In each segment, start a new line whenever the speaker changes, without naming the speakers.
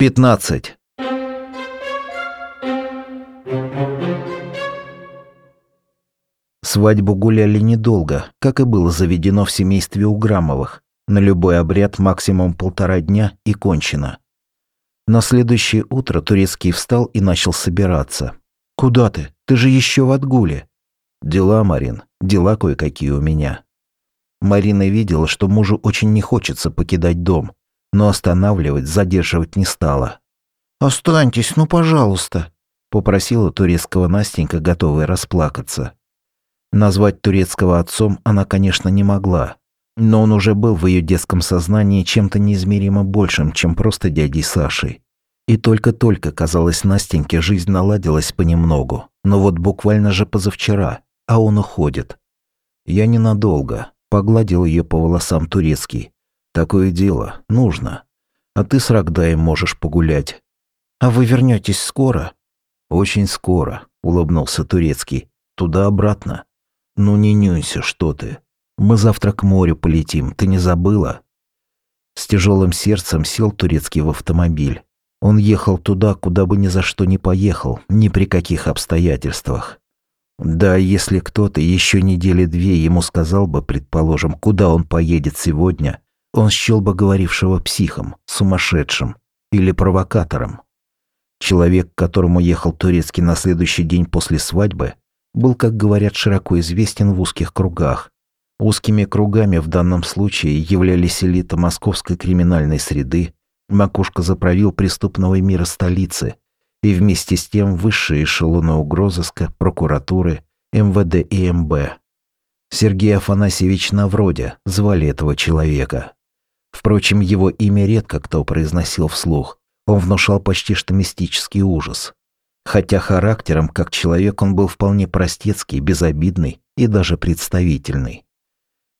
15. Свадьбу гуляли недолго, как и было заведено в семействе Уграмовых. На любой обряд максимум полтора дня и кончено. На следующее утро Турецкий встал и начал собираться. «Куда ты? Ты же еще в отгуле». «Дела, Марин, дела кое-какие у меня». Марина видела, что мужу очень не хочется покидать дом, но останавливать, задерживать не стала.
«Останьтесь, ну, пожалуйста», —
попросила турецкого Настенька, готовая расплакаться. Назвать турецкого отцом она, конечно, не могла, но он уже был в ее детском сознании чем-то неизмеримо большим, чем просто дядей Сашей. И только-только, казалось, Настеньке жизнь наладилась понемногу, но вот буквально же позавчера, а он уходит. Я ненадолго, погладил ее по волосам турецкий. Такое дело, нужно. А ты с Рогдаем можешь погулять.
А вы вернетесь скоро?
Очень скоро, улыбнулся турецкий. Туда-обратно. Ну не нюйся, что ты. Мы завтра к морю полетим, ты не забыла? С тяжелым сердцем сел турецкий в автомобиль. Он ехал туда, куда бы ни за что не поехал, ни при каких обстоятельствах. Да, если кто-то еще недели две ему сказал бы, предположим, куда он поедет сегодня, он счел бы говорившего психом, сумасшедшим или провокатором. Человек, к которому ехал Турецкий на следующий день после свадьбы, был, как говорят, широко известен в узких кругах. Узкими кругами в данном случае являлись элита московской криминальной среды, макушка заправил преступного мира столицы и вместе с тем высшие эшелоны угрозыска, прокуратуры, МВД и МБ. Сергей Афанасьевич Навроде звали этого человека. Впрочем, его имя редко кто произносил вслух. Он внушал почти что мистический ужас. Хотя характером, как человек, он был вполне простецкий, безобидный и даже представительный.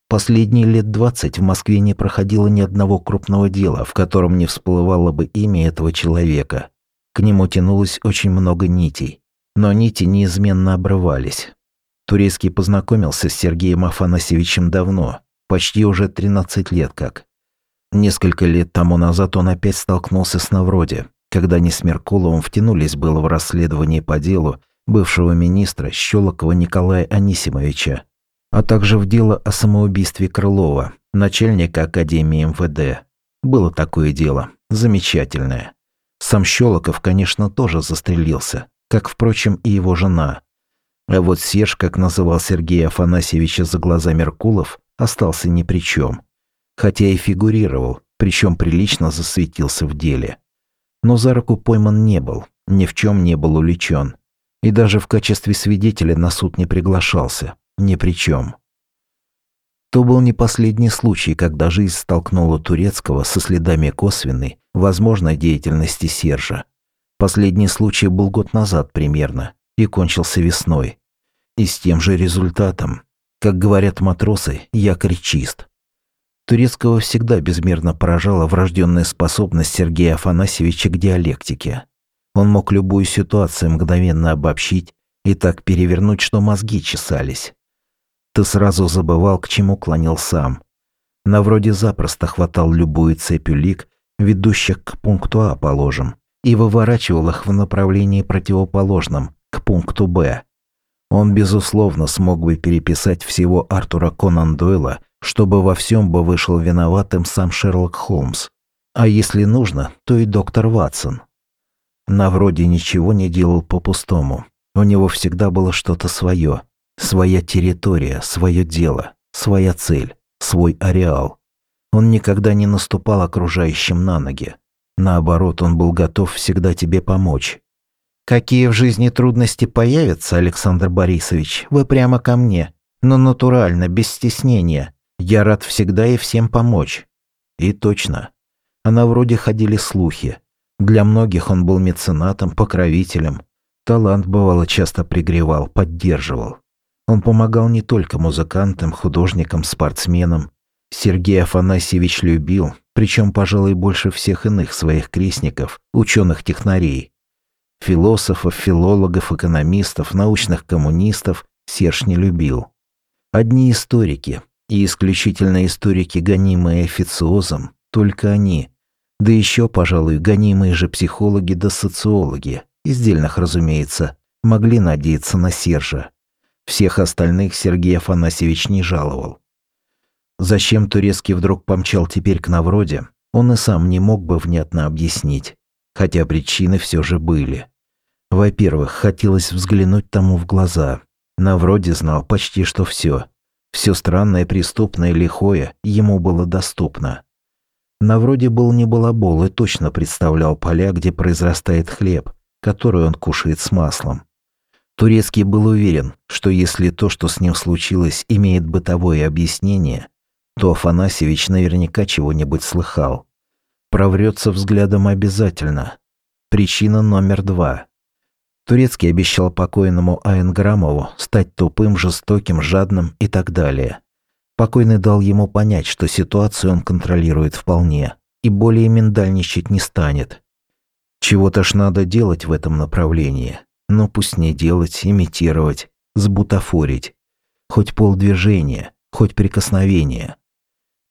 Последние лет двадцать в Москве не проходило ни одного крупного дела, в котором не всплывало бы имя этого человека. К нему тянулось очень много нитей, но нити неизменно обрывались. Турецкий познакомился с Сергеем Афанасьевичем давно, почти уже 13 лет как. Несколько лет тому назад он опять столкнулся с Навроде, когда они с Меркуловым втянулись было в расследование по делу бывшего министра Щелокова Николая Анисимовича, а также в дело о самоубийстве Крылова, начальника Академии МВД. Было такое дело, замечательное. Сам Щелоков, конечно, тоже застрелился, как, впрочем, и его жена. А вот Серж, как называл Сергея Афанасьевича за глаза Меркулов, остался ни при чем хотя и фигурировал, причем прилично засветился в деле. Но за руку пойман не был, ни в чем не был уличен. И даже в качестве свидетеля на суд не приглашался, ни при чем. То был не последний случай, когда жизнь столкнула Турецкого со следами косвенной, возможной деятельности Сержа. Последний случай был год назад примерно и кончился весной. И с тем же результатом. Как говорят матросы, якорь чист. Турецкого всегда безмерно поражала врожденная способность Сергея Афанасьевича к диалектике. Он мог любую ситуацию мгновенно обобщить и так перевернуть, что мозги чесались. Ты сразу забывал, к чему клонил сам. На вроде запросто хватал любую цепь улик, ведущих к пункту А, положим, и выворачивал их в направлении противоположном, к пункту Б. Он, безусловно, смог бы переписать всего Артура Конан Дойла чтобы во всем бы вышел виноватым сам Шерлок Холмс. А если нужно, то и доктор Ватсон. На вроде ничего не делал по-пустому. У него всегда было что-то свое. Своя территория, свое дело, своя цель, свой ареал. Он никогда не наступал окружающим на ноги. Наоборот, он был готов всегда тебе помочь.
Какие в жизни трудности появятся, Александр Борисович, вы прямо ко мне, но натурально, без стеснения. Я рад всегда и всем помочь.
И точно. Она вроде ходили слухи. Для многих он был меценатом, покровителем. Талант, бывало, часто пригревал, поддерживал. Он помогал не только музыкантам, художникам, спортсменам. Сергей Афанасьевич любил, причем, пожалуй, больше всех иных своих крестников, ученых-технарей. Философов, филологов, экономистов, научных коммунистов Серж не любил. Одни историки, и исключительно историки, гонимые официозом, только они, Да еще, пожалуй, гонимые же психологи да социологи, издельных, разумеется, могли надеяться на Сержа. Всех остальных Сергей Афанасьевич не жаловал. Зачем Турецкий вдруг помчал теперь к Навроде, он и сам не мог бы внятно объяснить, хотя причины все же были. Во-первых, хотелось взглянуть тому в глаза. Навроде знал почти что все. Все странное, преступное, лихое ему было доступно. Навроде был не балабол и точно представлял поля, где произрастает хлеб, который он кушает с маслом. Турецкий был уверен, что если то, что с ним случилось, имеет бытовое объяснение, то Афанасьевич наверняка чего-нибудь слыхал. Проврется взглядом обязательно. Причина номер два. Турецкий обещал покойному Айнграмову стать тупым, жестоким, жадным и так далее. Покойный дал ему понять, что ситуацию он контролирует вполне и более миндальничать не станет. Чего-то ж надо делать в этом направлении. Но пусть не делать, имитировать, сбутафорить. Хоть полдвижения, хоть прикосновения.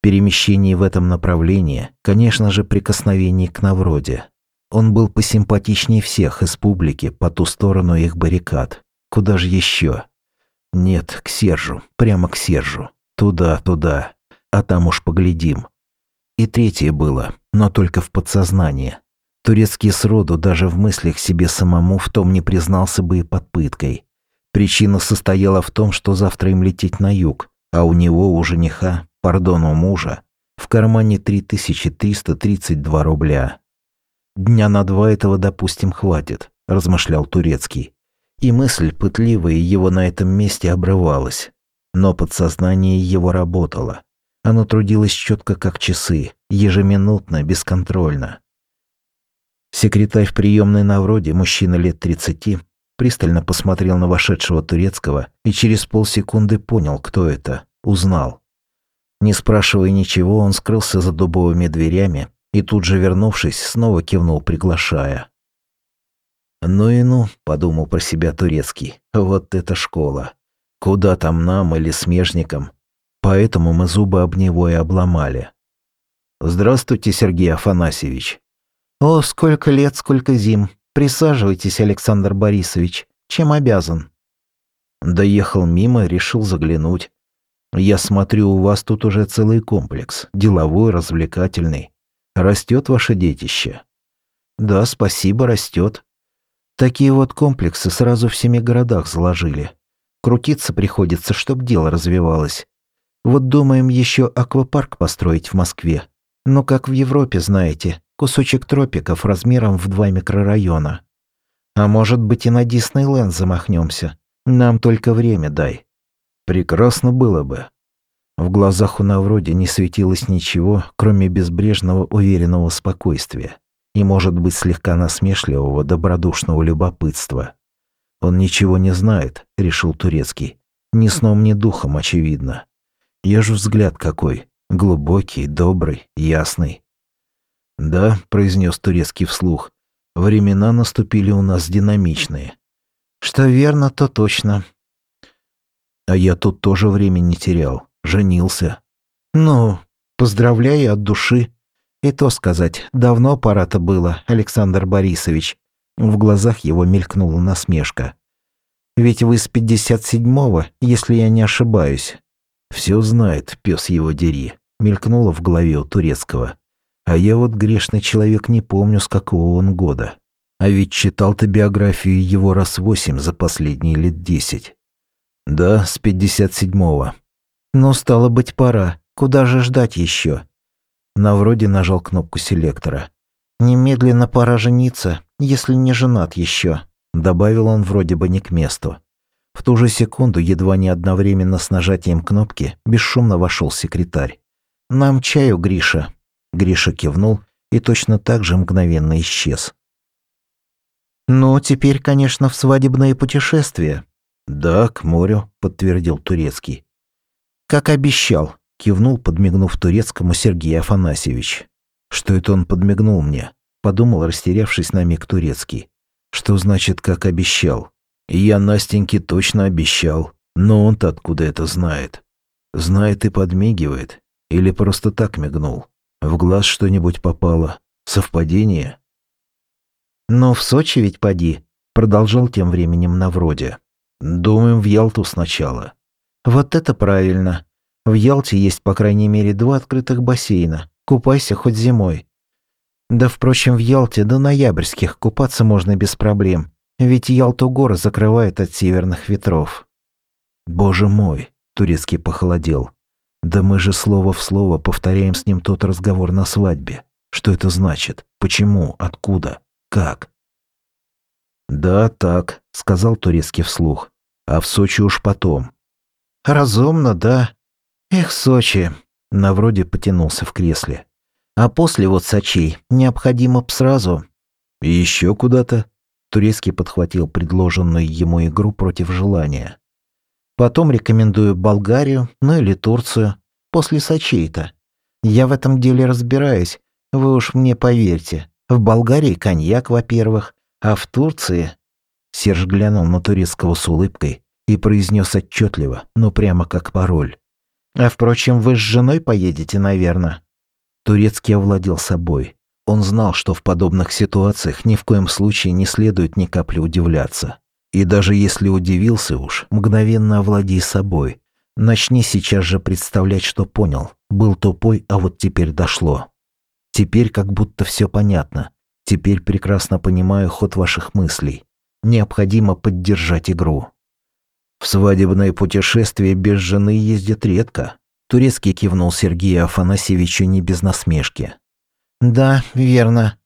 Перемещение в этом направлении, конечно же, прикосновение к Навроде. Он был посимпатичнее всех из публики по ту сторону их баррикад. Куда же еще? Нет, к Сержу, прямо к Сержу. Туда, туда. А там уж поглядим. И третье было, но только в подсознании. Турецкий сроду даже в мыслях себе самому в том не признался бы и под пыткой. Причина состояла в том, что завтра им лететь на юг, а у него, у жениха, пардон, у мужа, в кармане 3332 рубля. «Дня на два этого, допустим, хватит», – размышлял Турецкий. И мысль пытливая его на этом месте обрывалась. Но подсознание его работало. Оно трудилось четко как часы, ежеминутно, бесконтрольно. Секретарь в приемной Навроде, мужчина лет 30, пристально посмотрел на вошедшего турецкого и через полсекунды понял, кто это, узнал. Не спрашивая ничего, он скрылся за дубовыми дверями и тут же, вернувшись, снова кивнул, приглашая. «Ну и ну», — подумал про себя турецкий, — «вот это школа. Куда там нам или смежникам? Поэтому мы зубы об него и обломали. Здравствуйте, Сергей Афанасьевич.
О, сколько лет, сколько зим. Присаживайтесь, Александр Борисович. Чем обязан?
Доехал мимо, решил заглянуть. Я смотрю, у вас тут уже целый комплекс, деловой, развлекательный. Растет ваше детище?
Да, спасибо, растет. Такие вот комплексы сразу в семи городах заложили. Крутиться приходится, чтоб дело развивалось. Вот думаем еще аквапарк построить в Москве. Но как в Европе, знаете, кусочек тропиков размером в два микрорайона. А может быть и на Диснейленд замахнемся. Нам только время дай.
Прекрасно было бы. В глазах у Навроди не светилось ничего, кроме безбрежного уверенного спокойствия и, может быть, слегка насмешливого добродушного любопытства. «Он ничего не знает», — решил Турецкий. «Ни сном, ни духом, очевидно. Я же взгляд какой. Глубокий, добрый, ясный». «Да», — произнес Турецкий вслух, — «времена наступили у нас динамичные».
«Что верно, то точно».
«А я тут тоже времени не терял. Женился».
«Ну, поздравляю от души. И то сказать, давно пора-то было, Александр Борисович. В глазах его мелькнула насмешка. «Ведь вы с 57-го, если я не ошибаюсь».
«Все знает, пес его дери», — мелькнуло в голове у турецкого. «А я вот грешный человек не помню, с какого он года. А ведь читал ты биографию его раз восемь за последние лет десять». «Да, с 57-го».
«Ну, стало быть, пора. Куда же ждать еще?»
Навроди нажал кнопку селектора.
«Немедленно пора жениться, если не женат еще»,
добавил он вроде бы не к месту. В ту же секунду, едва не одновременно с нажатием кнопки, бесшумно вошел секретарь.
«Нам чаю, Гриша».
Гриша кивнул и точно так же мгновенно исчез.
«Ну, теперь, конечно, в свадебное путешествие».
«Да, к морю», — подтвердил Турецкий.
«Как обещал», — кивнул, подмигнув турецкому Сергей Афанасьевич.
Что это он подмигнул мне? Подумал, растерявшись на миг турецкий. Что значит, как обещал? Я Настеньке точно обещал. Но он-то откуда это знает? Знает и подмигивает. Или просто так мигнул? В глаз что-нибудь попало? Совпадение?
«Но в Сочи ведь поди», — продолжал тем временем Навроде.
«Думаем в Ялту сначала».
«Вот это правильно. В Ялте есть по крайней мере два открытых бассейна. Купайся хоть зимой. Да, впрочем, в Ялте до ноябрьских купаться можно без проблем, ведь Ялту горы закрывает от северных ветров».
«Боже мой!» – турецкий похолодел. «Да мы же слово в слово повторяем с ним тот разговор на свадьбе. Что это значит? Почему? Откуда? Как?» «Да, так», — сказал турецкий вслух. «А в Сочи уж потом».
«Разумно, да. Эх, Сочи». Навроде потянулся в кресле. «А после вот Сочи необходимо б сразу».
«И еще куда-то?» Турецкий подхватил предложенную ему игру против желания.
«Потом рекомендую Болгарию, ну или Турцию. После Сочей-то. Я в этом деле разбираюсь, вы уж мне поверьте. В Болгарии коньяк, во-первых, а в Турции...»
Серж глянул на турецкого с улыбкой и произнес отчетливо, но прямо как пароль.
«А впрочем, вы с женой поедете, наверное?»
Турецкий овладел собой. Он знал, что в подобных ситуациях ни в коем случае не следует ни капли удивляться. И даже если удивился уж, мгновенно овладей собой. Начни сейчас же представлять, что понял. Был тупой, а вот теперь дошло. Теперь как будто все понятно. Теперь прекрасно понимаю ход ваших мыслей. Необходимо поддержать игру. В свадебное путешествие без жены ездят редко. Турецкий кивнул Сергею Афанасьевичу не без насмешки.
Да, верно.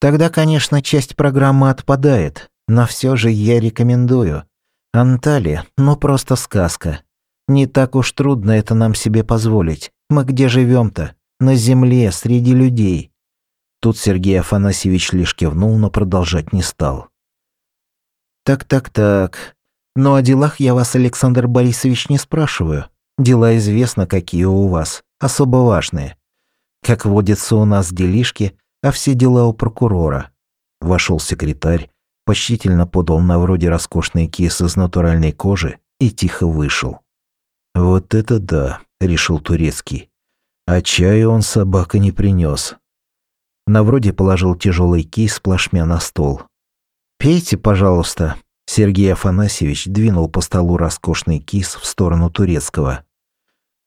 Тогда, конечно, часть программы отпадает, но все же я рекомендую. Анталия, ну просто сказка. Не так уж трудно это нам себе позволить. Мы где живем-то? На земле, среди людей.
Тут Сергей Афанасьевич лишь кивнул, но продолжать не стал.
«Так-так-так. Но о делах я вас, Александр Борисович, не спрашиваю. Дела известно, какие у вас, особо важные. Как водится у нас делишки, а все дела у прокурора».
Вошел секретарь, почтительно подал на вроде роскошные кейсы из натуральной кожи и тихо вышел. «Вот это да», — решил Турецкий. «А чаю он собака не принес. На вроде положил тяжелый кейс плашмя на стол.
«Пейте, пожалуйста».
Сергей Афанасьевич двинул по столу роскошный кейс в сторону турецкого.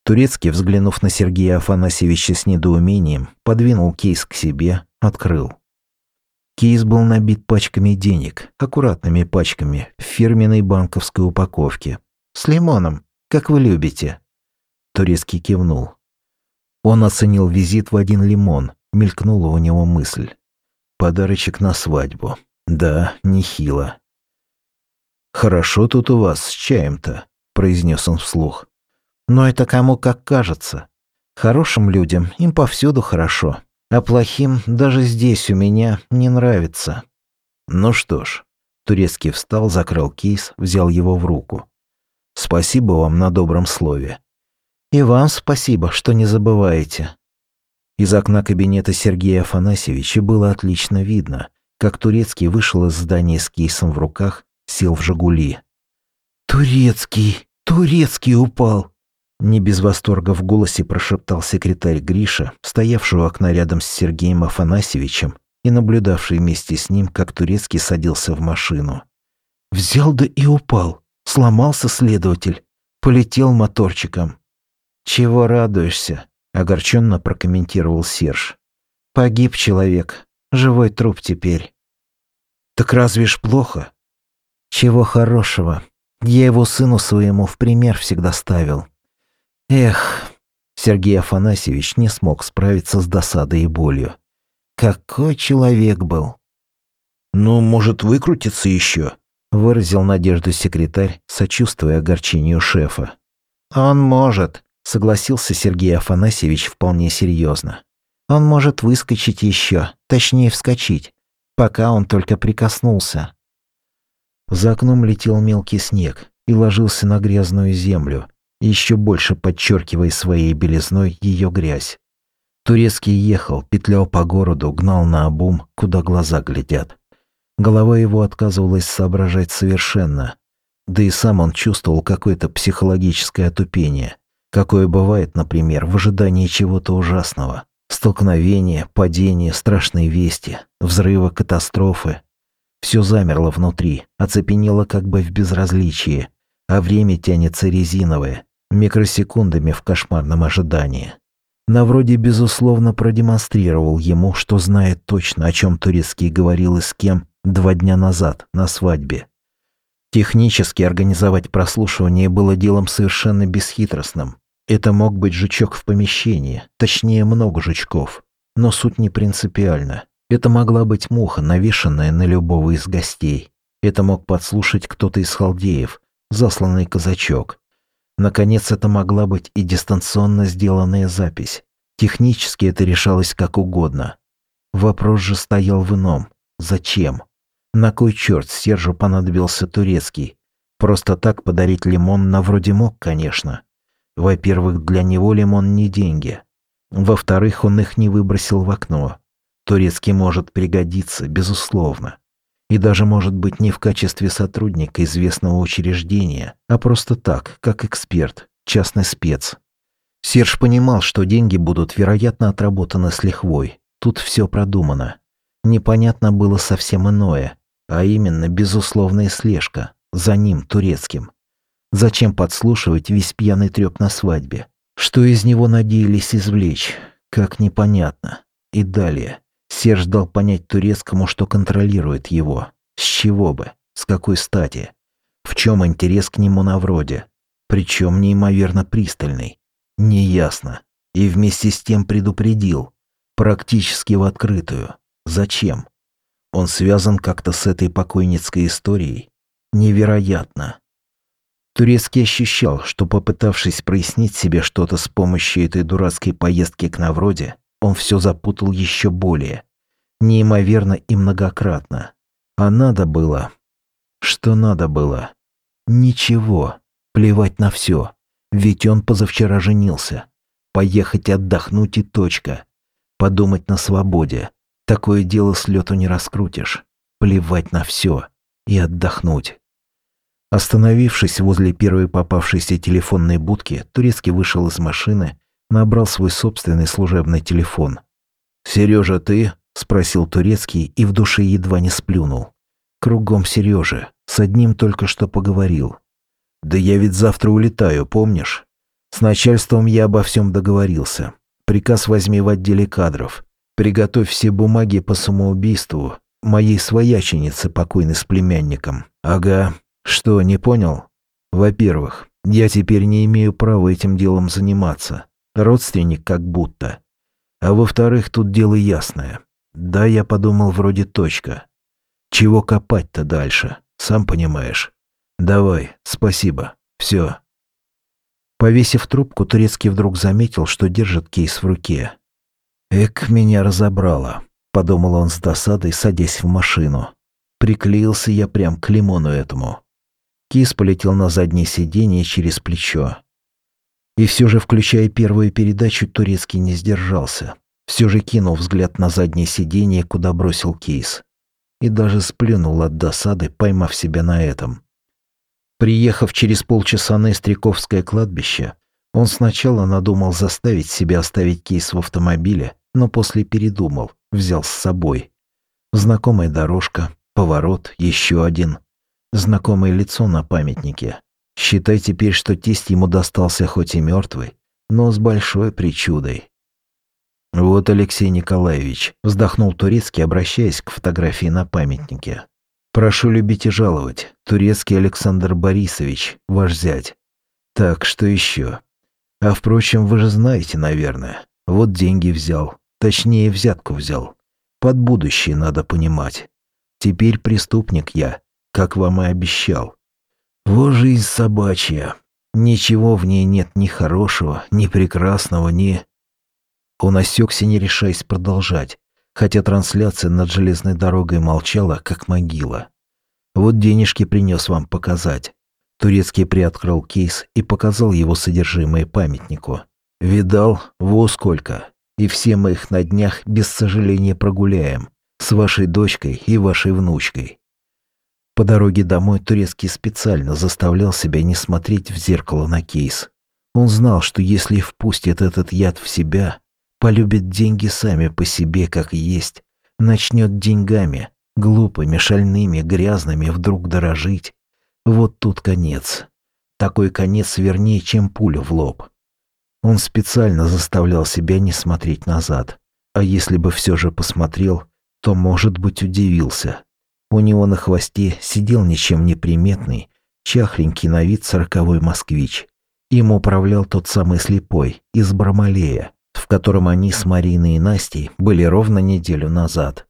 Турецкий, взглянув на Сергея Афанасьевича с недоумением, подвинул кейс к себе, открыл. Кейс был набит пачками денег, аккуратными пачками, в фирменной банковской упаковке.
«С лимоном, как вы любите».
Турецкий кивнул. Он оценил визит в один лимон, Мелькнула у него мысль. Подарочек на свадьбу. Да, нехило. «Хорошо тут у вас с чаем-то», — произнес он вслух.
«Но это кому как кажется. Хорошим людям им повсюду хорошо, а плохим даже здесь у меня не нравится».
«Ну что ж». Турецкий встал, закрыл кейс, взял его в руку. «Спасибо вам на добром слове».
«И вам спасибо, что не забываете»,
из окна кабинета Сергея Афанасьевича было отлично видно, как Турецкий вышел из здания с кейсом в руках, сел в «Жигули».
«Турецкий! Турецкий упал!»
Не без восторга в голосе прошептал секретарь Гриша, стоявший у окна рядом с Сергеем Афанасьевичем и наблюдавший вместе с ним, как Турецкий садился в машину.
«Взял да и упал. Сломался следователь. Полетел моторчиком». «Чего радуешься?» огорченно прокомментировал Серж. Погиб человек, живой труп теперь.
Так разве ж плохо?
Чего хорошего? Я его сыну своему в пример всегда ставил. Эх, Сергей Афанасьевич не смог справиться с досадой и болью. Какой человек был.
Ну, может, выкрутиться еще?
выразил надежду секретарь, сочувствуя огорчению шефа. Он может, согласился Сергей Афанасьевич вполне серьезно. Он может выскочить еще, точнее вскочить, пока он только прикоснулся.
За окном летел мелкий снег и ложился на грязную землю, еще больше подчеркивая своей белизной ее грязь. Турецкий ехал, петлял по городу, гнал на обум, куда глаза глядят. Голова его отказывалась соображать совершенно. Да и сам он чувствовал какое-то психологическое отупение какое бывает, например, в ожидании чего-то ужасного, Столкновения, падения, страшные вести, взрывы, катастрофы. Все замерло внутри, оцепенело как бы в безразличии, а время тянется резиновое, микросекундами в кошмарном ожидании. Навроди, безусловно, продемонстрировал ему, что знает точно, о чем Турецкий говорил и с кем два дня назад на свадьбе. Технически организовать прослушивание было делом совершенно бесхитростным. Это мог быть жучок в помещении, точнее много жучков. Но суть не принципиальна. Это могла быть муха, навешанная на любого из гостей. Это мог подслушать кто-то из халдеев, засланный казачок. Наконец, это могла быть и дистанционно сделанная запись. Технически это решалось как угодно. Вопрос же стоял в ином. Зачем? На кой черт Сержу понадобился турецкий? Просто так подарить лимон на вроде мог, конечно. Во-первых, для него лимон не деньги. Во-вторых, он их не выбросил в окно. Турецкий может пригодиться, безусловно. И даже может быть не в качестве сотрудника известного учреждения, а просто так, как эксперт, частный спец. Серж понимал, что деньги будут, вероятно, отработаны с лихвой. Тут все продумано. Непонятно было совсем иное, а именно безусловная слежка за ним, турецким. Зачем подслушивать весь пьяный трёп на свадьбе? Что из него надеялись извлечь? Как непонятно. И далее. Серж дал понять турецкому, что контролирует его. С чего бы? С какой стати? В чем интерес к нему на вроде? Причем неимоверно пристальный. Неясно. И вместе с тем предупредил. Практически в открытую. Зачем? Он связан как-то с этой покойницкой историей? Невероятно. Турецкий ощущал, что попытавшись прояснить себе что-то с помощью этой дурацкой поездки к Навроде, он все запутал еще более. Неимоверно и многократно. А надо было... Что надо было? Ничего. Плевать на все. Ведь он позавчера женился. Поехать отдохнуть и точка. Подумать на свободе. Такое дело с лету не раскрутишь. Плевать на все. И отдохнуть. Остановившись возле первой попавшейся телефонной будки, Турецкий вышел из машины, набрал свой собственный служебный телефон. «Сережа, ты?» – спросил Турецкий и в душе едва не сплюнул. «Кругом Сережа. С одним только что поговорил. Да я ведь завтра улетаю, помнишь? С начальством я обо всем договорился. Приказ возьми в отделе кадров. Приготовь все бумаги по самоубийству моей свояченицы, покойной с племянником. Ага, что, не понял? Во-первых, я теперь не имею права этим делом заниматься. Родственник как будто. А во-вторых, тут дело ясное. Да, я подумал, вроде точка. Чего копать-то дальше, сам понимаешь. Давай, спасибо. Все. Повесив трубку, Турецкий вдруг заметил, что держит кейс в руке. «Эк, меня разобрало», — подумал он с досадой, садясь в машину. Приклеился я прям к лимону этому. Кис полетел на заднее сиденье через плечо. И все же, включая первую передачу, Турецкий не сдержался. Все же кинул взгляд на заднее сиденье, куда бросил кейс. И даже сплюнул от досады, поймав себя на этом. Приехав через полчаса на Истряковское кладбище, он сначала надумал заставить себя оставить кейс в автомобиле, но после передумал, взял с собой. Знакомая дорожка, поворот, еще один – знакомое лицо на памятнике. Считай теперь, что тесть ему достался хоть и мертвый, но с большой причудой. «Вот, Алексей Николаевич», — вздохнул Турецкий, обращаясь к фотографии на памятнике. «Прошу любить и жаловать. Турецкий Александр Борисович, ваш зять. Так, что еще? А впрочем, вы же знаете, наверное. Вот деньги взял. Точнее, взятку взял. Под будущее надо понимать. Теперь преступник я, как вам и обещал. Во жизнь собачья. Ничего в ней нет ни хорошего, ни прекрасного, ни... Он осекся, не решаясь продолжать, хотя трансляция над железной дорогой молчала, как могила. Вот денежки принес вам показать. Турецкий приоткрыл кейс и показал его содержимое памятнику. Видал? Во сколько. И все мы их на днях без сожаления прогуляем. С вашей дочкой и вашей внучкой. По дороге домой Турецкий специально заставлял себя не смотреть в зеркало на кейс. Он знал, что если впустит этот яд в себя, Полюбит деньги сами по себе, как есть. Начнет деньгами, глупыми, шальными, грязными, вдруг дорожить. Вот тут конец. Такой конец вернее, чем пуля в лоб. Он специально заставлял себя не смотреть назад. А если бы все же посмотрел, то, может быть, удивился. У него на хвосте сидел ничем не приметный, чахленький на вид сороковой москвич. Им управлял тот самый слепой из Бармалея, в котором они с Мариной и Настей были ровно неделю назад.